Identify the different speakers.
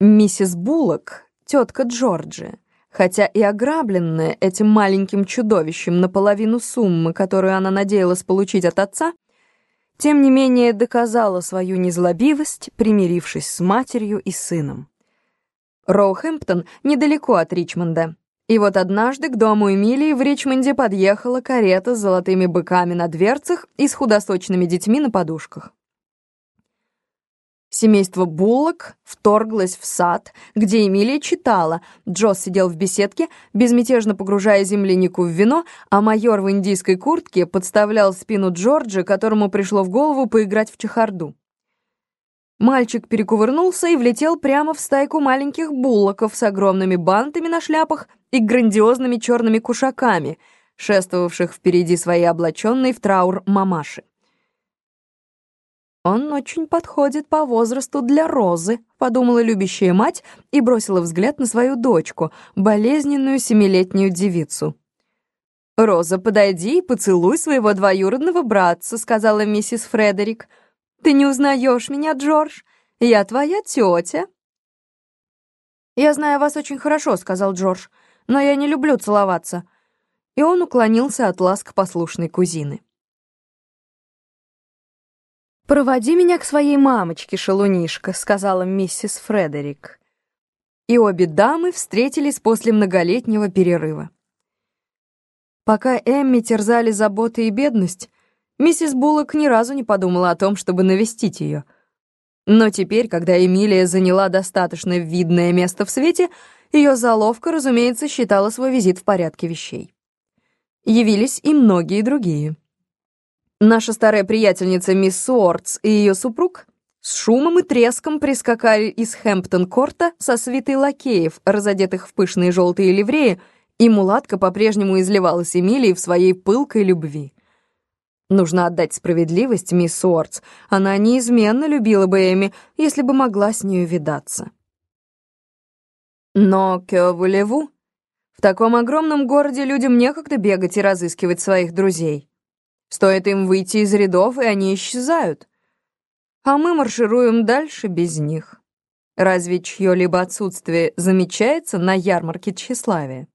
Speaker 1: Миссис Буллок, тетка Джорджи, хотя и ограбленная этим маленьким чудовищем наполовину суммы, которую она надеялась получить от отца, тем не менее доказала свою незлобивость, примирившись с матерью и сыном. Роухэмптон недалеко от Ричмонда. И вот однажды к дому Эмилии в Ричмонде подъехала карета с золотыми быками на дверцах и с худосочными детьми на подушках. Семейство Буллок вторглось в сад, где Эмилия читала. Джосс сидел в беседке, безмятежно погружая землянику в вино, а майор в индийской куртке подставлял спину Джорджа, которому пришло в голову поиграть в чехарду. Мальчик перекувырнулся и влетел прямо в стайку маленьких буллоков с огромными бантами на шляпах и грандиозными черными кушаками, шествовавших впереди своей облаченной в траур мамаши. «Он очень подходит по возрасту для Розы», — подумала любящая мать и бросила взгляд на свою дочку, болезненную семилетнюю девицу. «Роза, подойди и поцелуй своего двоюродного братца», — сказала миссис Фредерик. «Ты не узнаешь меня, Джордж? Я твоя тетя». «Я знаю вас очень хорошо», — сказал Джордж, «но я не люблю целоваться». И он уклонился от ласк послушной кузины. «Проводи меня к своей мамочке, шалунишка», — сказала миссис Фредерик. И обе дамы встретились после многолетнего перерыва. Пока Эмми терзали заботы и бедность, миссис Буллок ни разу не подумала о том, чтобы навестить ее. Но теперь, когда Эмилия заняла достаточно видное место в свете, ее заловка, разумеется, считала свой визит в порядке вещей. Явились и многие другие. Наша старая приятельница мисс Уортс и ее супруг с шумом и треском прискакали из Хэмптон-корта со свитой лакеев, разодетых в пышные желтые ливреи, и мулатка по-прежнему изливалась Эмилии в своей пылкой любви. Нужно отдать справедливость мисс Уортс. Она неизменно любила бы Эми, если бы могла с нею видаться. Но кёвулеву? В таком огромном городе людям некогда бегать и разыскивать своих друзей. Стоит им выйти из рядов, и они исчезают. А мы маршируем дальше без них. Разве чье-либо отсутствие замечается на ярмарке тщеславия?